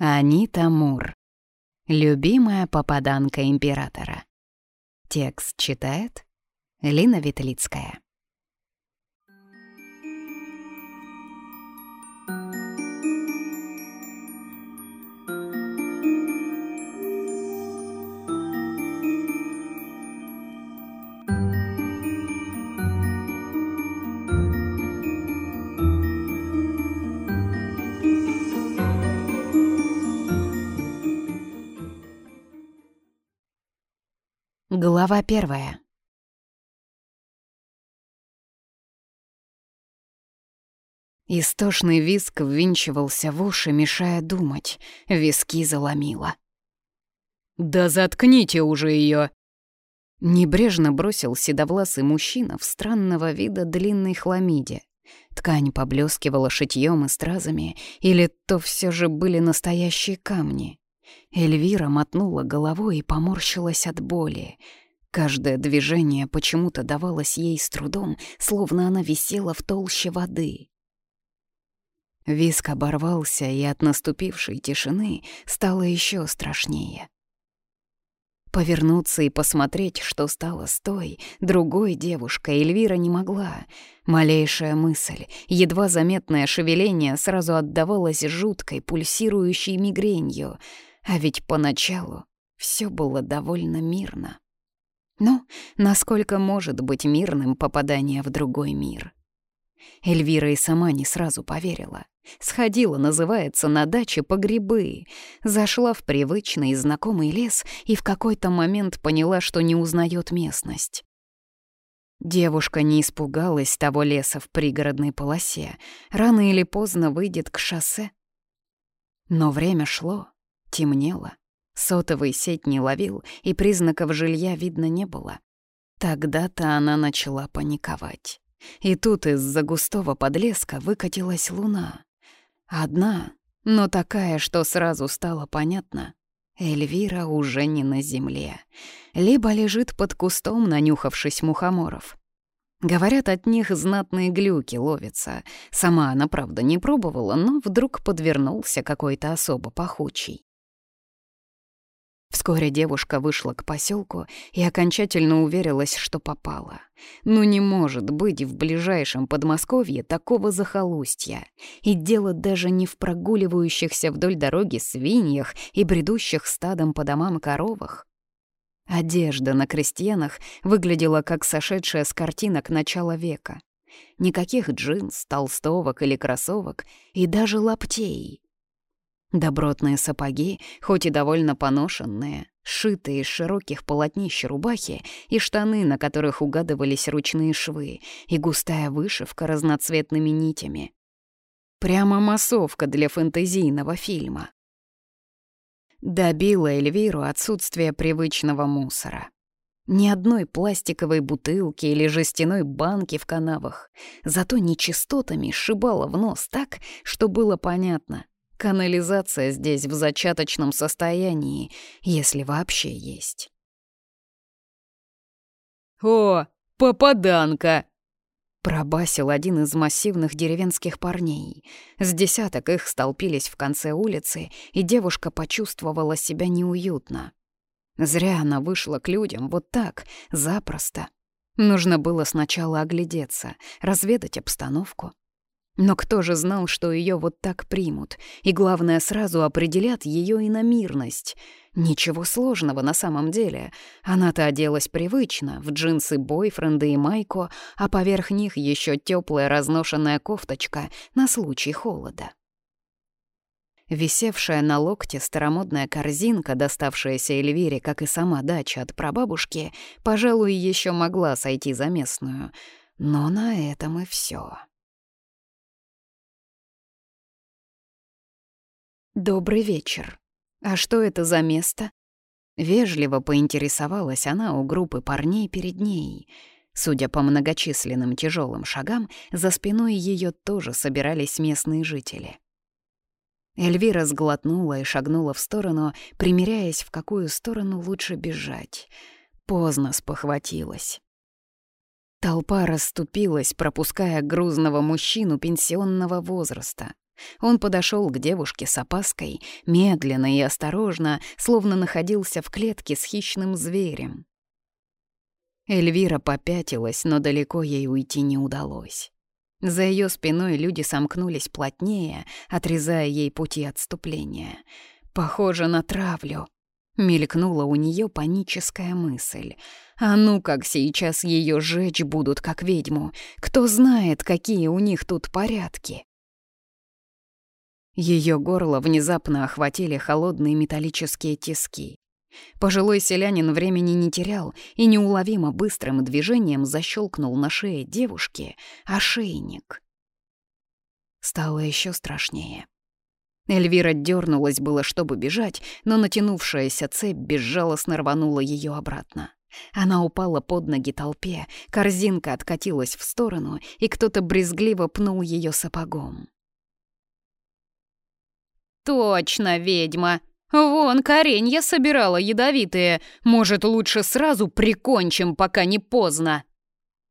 Анита Мур. Любимая попаданка императора. Текст читает Лина Ветлицкая. Глава первая. Истошный виск ввинчивался в уши, мешая думать. Виски заломило. «Да заткните уже ее! Небрежно бросил седовласый мужчина в странного вида длинной хламиде. Ткань поблескивала шитьем и стразами, или то все же были настоящие камни. Эльвира мотнула головой и поморщилась от боли. Каждое движение почему-то давалось ей с трудом, словно она висела в толще воды. Виск оборвался, и от наступившей тишины стало еще страшнее. Повернуться и посмотреть, что стало с той, другой девушкой, Эльвира не могла. Малейшая мысль, едва заметное шевеление сразу отдавалось жуткой, пульсирующей мигренью — а ведь поначалу все было довольно мирно. Ну, насколько может быть мирным попадание в другой мир? Эльвира и сама не сразу поверила. Сходила, называется, на даче по грибы. Зашла в привычный и знакомый лес и в какой-то момент поняла, что не узнает местность. Девушка не испугалась того леса в пригородной полосе. Рано или поздно выйдет к шоссе. Но время шло, Темнело. Сотовый сеть не ловил, и признаков жилья видно не было. Тогда-то она начала паниковать. И тут из-за густого подлеска выкатилась луна. Одна, но такая, что сразу стало понятно. Эльвира уже не на земле. Либо лежит под кустом, нанюхавшись мухоморов. Говорят, от них знатные глюки ловятся. Сама она, правда, не пробовала, но вдруг подвернулся какой-то особо пахучий. Вскоре девушка вышла к поселку и окончательно уверилась, что попала. Ну не может быть в ближайшем Подмосковье такого захолустья. И дело даже не в прогуливающихся вдоль дороги свиньях и бредущих стадом по домам коровах. Одежда на крестьянах выглядела как сошедшая с картинок начала века. Никаких джинс, толстовок или кроссовок, и даже лаптей — Добротные сапоги, хоть и довольно поношенные, сшитые из широких полотнищ рубахи и штаны, на которых угадывались ручные швы, и густая вышивка разноцветными нитями. Прямо массовка для фэнтезийного фильма. Добило Эльвиру отсутствие привычного мусора. Ни одной пластиковой бутылки или жестяной банки в канавах. Зато нечистотами шибало в нос так, что было понятно. Канализация здесь в зачаточном состоянии, если вообще есть. «О, попаданка!» Пробасил один из массивных деревенских парней. С десяток их столпились в конце улицы, и девушка почувствовала себя неуютно. Зря она вышла к людям вот так, запросто. Нужно было сначала оглядеться, разведать обстановку, но кто же знал, что ее вот так примут? И главное, сразу определят ее иномирность. Ничего сложного на самом деле. Она-то оделась привычно, в джинсы бойфренда и майку, а поверх них еще теплая разношенная кофточка на случай холода. Висевшая на локте старомодная корзинка, доставшаяся Эльвире, как и сама дача от прабабушки, пожалуй, еще могла сойти за местную. Но на этом и все. «Добрый вечер. А что это за место?» Вежливо поинтересовалась она у группы парней перед ней. Судя по многочисленным тяжелым шагам, за спиной ее тоже собирались местные жители. Эльвира сглотнула и шагнула в сторону, примеряясь, в какую сторону лучше бежать. Поздно спохватилась. Толпа расступилась, пропуская грузного мужчину пенсионного возраста — Он подошел к девушке с опаской, медленно и осторожно, словно находился в клетке с хищным зверем. Эльвира попятилась, но далеко ей уйти не удалось. За ее спиной люди сомкнулись плотнее, отрезая ей пути отступления. «Похоже на травлю», — мелькнула у нее паническая мысль. «А ну как сейчас ее жечь будут, как ведьму! Кто знает, какие у них тут порядки!» Ее горло внезапно охватили холодные металлические тиски. Пожилой селянин времени не терял и неуловимо быстрым движением защелкнул на шее девушки ошейник. Стало еще страшнее. Эльвира дернулась было, чтобы бежать, но натянувшаяся цепь безжалостно рванула ее обратно. Она упала под ноги толпе, корзинка откатилась в сторону, и кто-то брезгливо пнул ее сапогом. «Точно, ведьма! Вон, коренья собирала ядовитые. Может, лучше сразу прикончим, пока не поздно?»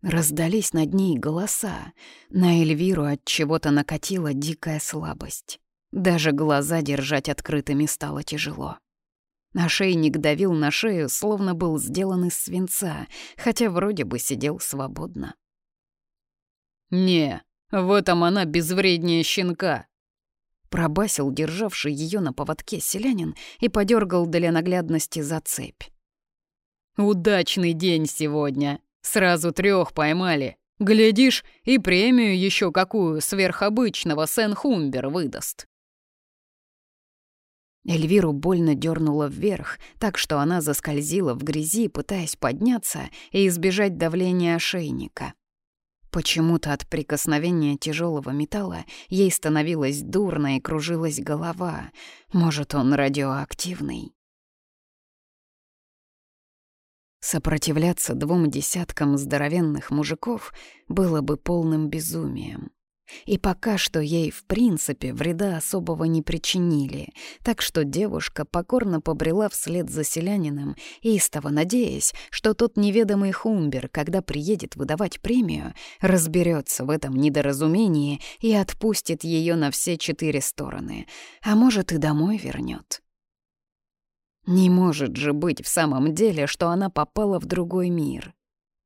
Раздались над ней голоса. На Эльвиру от чего-то накатила дикая слабость. Даже глаза держать открытыми стало тяжело. Ошейник давил на шею, словно был сделан из свинца, хотя вроде бы сидел свободно. «Не, в этом она безвреднее щенка», Пробасил державший ее на поводке селянин и подергал для наглядности за цепь. «Удачный день сегодня. Сразу трех поймали. Глядишь, и премию еще какую сверхобычного Сен-Хумбер выдаст». Эльвиру больно дернуло вверх, так что она заскользила в грязи, пытаясь подняться и избежать давления ошейника. Почему-то от прикосновения тяжелого металла ей становилось дурно и кружилась голова. Может, он радиоактивный? Сопротивляться двум десяткам здоровенных мужиков было бы полным безумием. И пока что ей, в принципе, вреда особого не причинили, так что девушка покорно побрела вслед за селянином, истово надеясь, что тот неведомый Хумбер, когда приедет выдавать премию, разберется в этом недоразумении и отпустит ее на все четыре стороны, а может и домой вернет. Не может же быть в самом деле, что она попала в другой мир.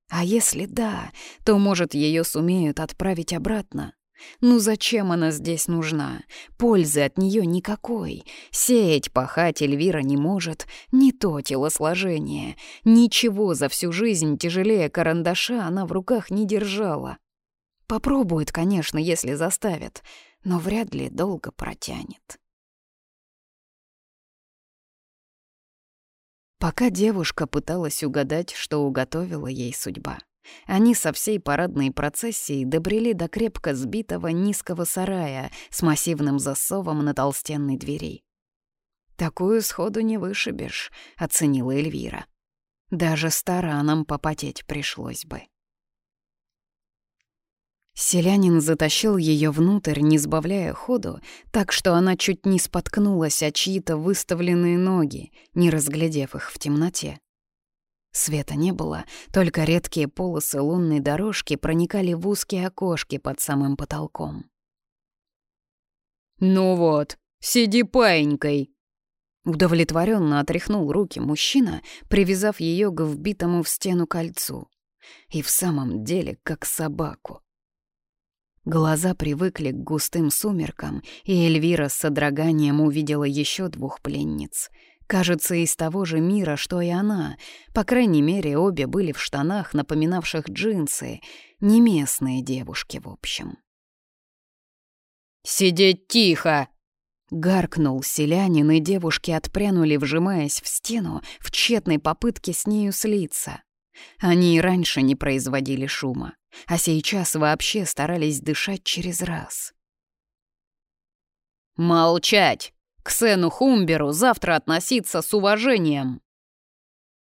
А если да, то, может, ее сумеют отправить обратно. Ну зачем она здесь нужна? Пользы от нее никакой. Сеять, пахать Эльвира не может. Не то телосложение. Ничего за всю жизнь тяжелее карандаша она в руках не держала. Попробует, конечно, если заставят, но вряд ли долго протянет. Пока девушка пыталась угадать, что уготовила ей судьба — они со всей парадной процессией добрели до крепко сбитого низкого сарая с массивным засовом на толстенной двери. «Такую сходу не вышибешь», — оценила Эльвира. «Даже старанам попотеть пришлось бы». Селянин затащил ее внутрь, не сбавляя ходу, так что она чуть не споткнулась о чьи-то выставленные ноги, не разглядев их в темноте. Света не было, только редкие полосы лунной дорожки проникали в узкие окошки под самым потолком. «Ну вот, сиди паенькой!» Удовлетворенно отряхнул руки мужчина, привязав ее к вбитому в стену кольцу. И в самом деле как собаку. Глаза привыкли к густым сумеркам, и Эльвира с содроганием увидела еще двух пленниц — Кажется, из того же мира, что и она. По крайней мере, обе были в штанах, напоминавших джинсы. Не местные девушки, в общем. «Сидеть тихо!» Гаркнул селянин, и девушки отпрянули, вжимаясь в стену, в тщетной попытке с нею слиться. Они и раньше не производили шума, а сейчас вообще старались дышать через раз. «Молчать!» К Сену Хумберу завтра относиться с уважением!»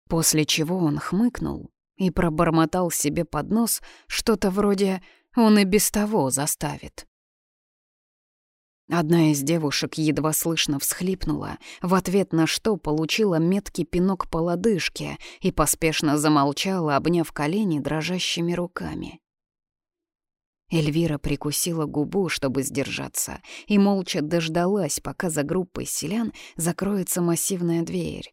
После чего он хмыкнул и пробормотал себе под нос что-то вроде «он и без того заставит». Одна из девушек едва слышно всхлипнула, в ответ на что получила меткий пинок по лодыжке и поспешно замолчала, обняв колени дрожащими руками. Эльвира прикусила губу, чтобы сдержаться, и молча дождалась, пока за группой селян закроется массивная дверь.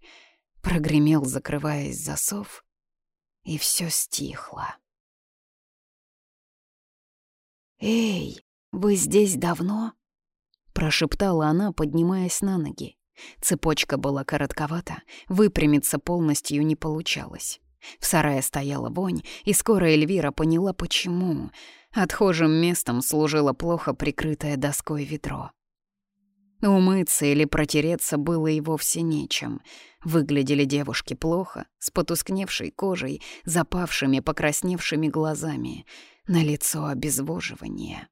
Прогремел, закрываясь засов, и все стихло. «Эй, вы здесь давно?» — прошептала она, поднимаясь на ноги. Цепочка была коротковата, выпрямиться полностью не получалось. В сарае стояла вонь, и скоро Эльвира поняла, почему. Отхожим местом служило плохо прикрытое доской ведро. Умыться или протереться было и вовсе нечем. Выглядели девушки плохо, с потускневшей кожей, запавшими, покрасневшими глазами. На лицо обезвоживание.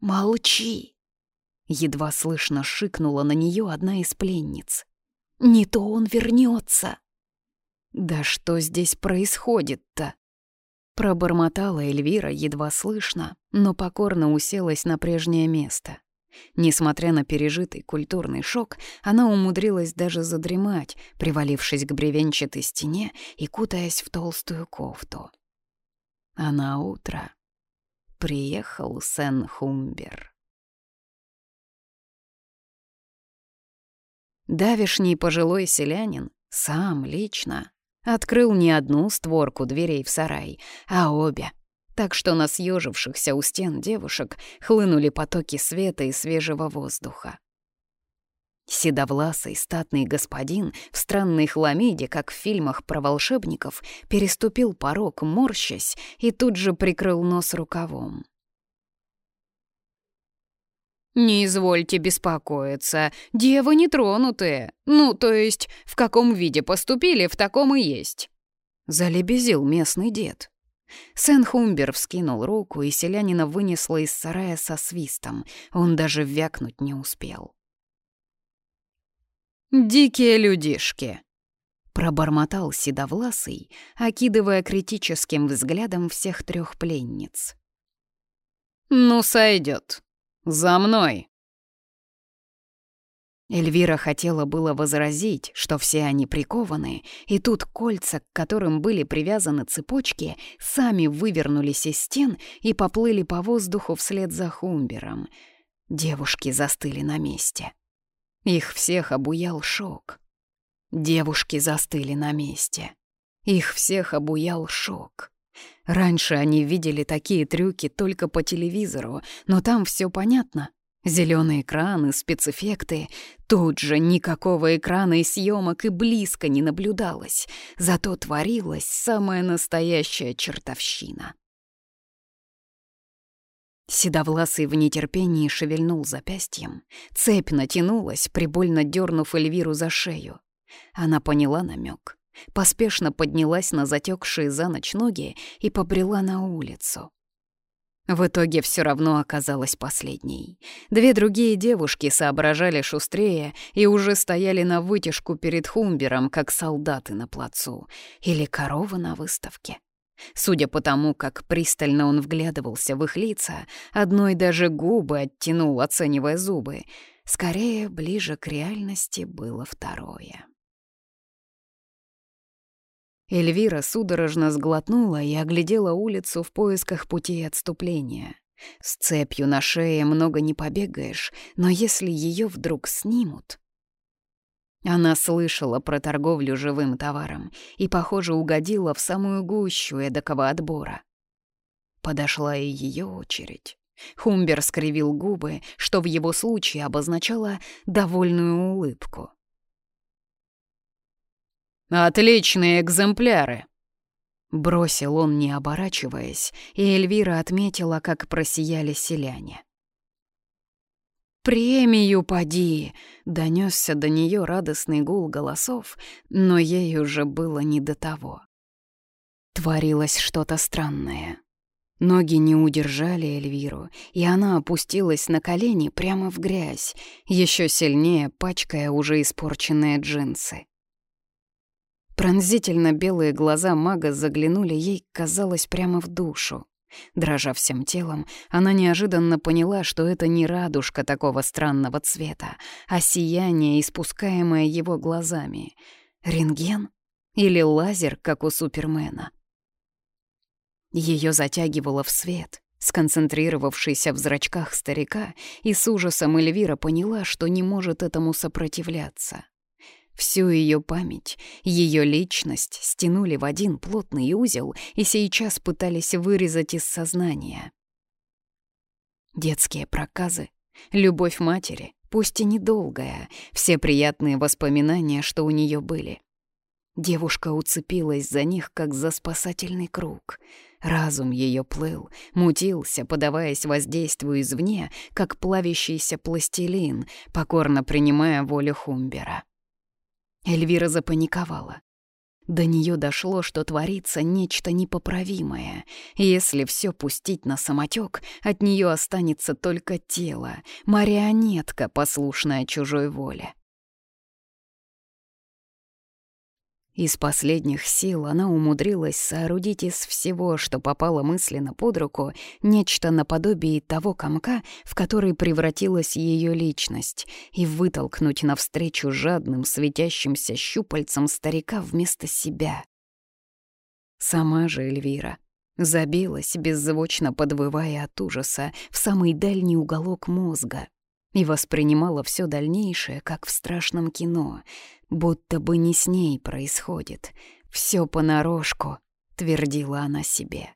«Молчи!» Едва слышно шикнула на нее одна из пленниц. «Не то он вернется!» «Да что здесь происходит-то?» Пробормотала Эльвира едва слышно, но покорно уселась на прежнее место. Несмотря на пережитый культурный шок, она умудрилась даже задремать, привалившись к бревенчатой стене и кутаясь в толстую кофту. А на утро приехал Сен-Хумбер. Давишний пожилой селянин сам лично Открыл не одну створку дверей в сарай, а обе. Так что на съежившихся у стен девушек хлынули потоки света и свежего воздуха. Седовласый статный господин в странной хламиде, как в фильмах про волшебников, переступил порог, морщась, и тут же прикрыл нос рукавом. «Не извольте беспокоиться, девы не тронутые. Ну, то есть, в каком виде поступили, в таком и есть». Залебезил местный дед. Сен-Хумбер вскинул руку, и селянина вынесла из сарая со свистом. Он даже вякнуть не успел. «Дикие людишки!» Пробормотал седовласый, окидывая критическим взглядом всех трех пленниц. «Ну, сойдет. «За мной!» Эльвира хотела было возразить, что все они прикованы, и тут кольца, к которым были привязаны цепочки, сами вывернулись из стен и поплыли по воздуху вслед за Хумбером. Девушки застыли на месте. Их всех обуял шок. Девушки застыли на месте. Их всех обуял шок. Раньше они видели такие трюки только по телевизору, но там все понятно. Зеленые экраны, спецэффекты. Тут же никакого экрана и съемок и близко не наблюдалось. Зато творилась самая настоящая чертовщина. Седовласый в нетерпении шевельнул запястьем. Цепь натянулась, прибольно дернув Эльвиру за шею. Она поняла намек поспешно поднялась на затекшие за ночь ноги и побрела на улицу. В итоге все равно оказалась последней. Две другие девушки соображали шустрее и уже стояли на вытяжку перед Хумбером, как солдаты на плацу или коровы на выставке. Судя по тому, как пристально он вглядывался в их лица, одной даже губы оттянул, оценивая зубы. Скорее, ближе к реальности было второе. Эльвира судорожно сглотнула и оглядела улицу в поисках пути отступления. С цепью на шее много не побегаешь, но если ее вдруг снимут... Она слышала про торговлю живым товаром и, похоже, угодила в самую гущу эдакого отбора. Подошла и ее очередь. Хумбер скривил губы, что в его случае обозначало довольную улыбку. «Отличные экземпляры!» Бросил он, не оборачиваясь, и Эльвира отметила, как просияли селяне. «Премию поди!» — донесся до нее радостный гул голосов, но ей уже было не до того. Творилось что-то странное. Ноги не удержали Эльвиру, и она опустилась на колени прямо в грязь, еще сильнее пачкая уже испорченные джинсы. Пронзительно белые глаза мага заглянули ей, казалось, прямо в душу. Дрожа всем телом, она неожиданно поняла, что это не радужка такого странного цвета, а сияние, испускаемое его глазами. Рентген? Или лазер, как у Супермена? Ее затягивало в свет, сконцентрировавшийся в зрачках старика, и с ужасом Эльвира поняла, что не может этому сопротивляться. Всю ее память, ее личность стянули в один плотный узел и сейчас пытались вырезать из сознания. Детские проказы, любовь матери, пусть и недолгая, все приятные воспоминания, что у нее были. Девушка уцепилась за них, как за спасательный круг. Разум ее плыл, мутился, подаваясь воздействию извне, как плавящийся пластилин, покорно принимая волю Хумбера. Эльвира запаниковала. До нее дошло, что творится нечто непоправимое. Если все пустить на самотек, от нее останется только тело, марионетка, послушная чужой воле. Из последних сил она умудрилась соорудить из всего, что попало мысленно под руку, нечто наподобие того комка, в который превратилась ее личность, и вытолкнуть навстречу жадным светящимся щупальцам старика вместо себя. Сама же Эльвира забилась, беззвучно подвывая от ужаса, в самый дальний уголок мозга и воспринимала все дальнейшее, как в страшном кино — будто бы не с ней происходит. Все понарошку, твердила она себе.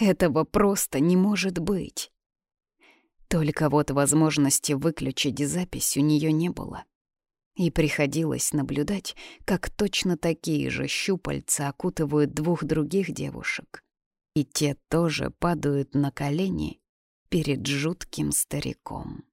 Этого просто не может быть. Только вот возможности выключить запись у нее не было. И приходилось наблюдать, как точно такие же щупальца окутывают двух других девушек. И те тоже падают на колени перед жутким стариком.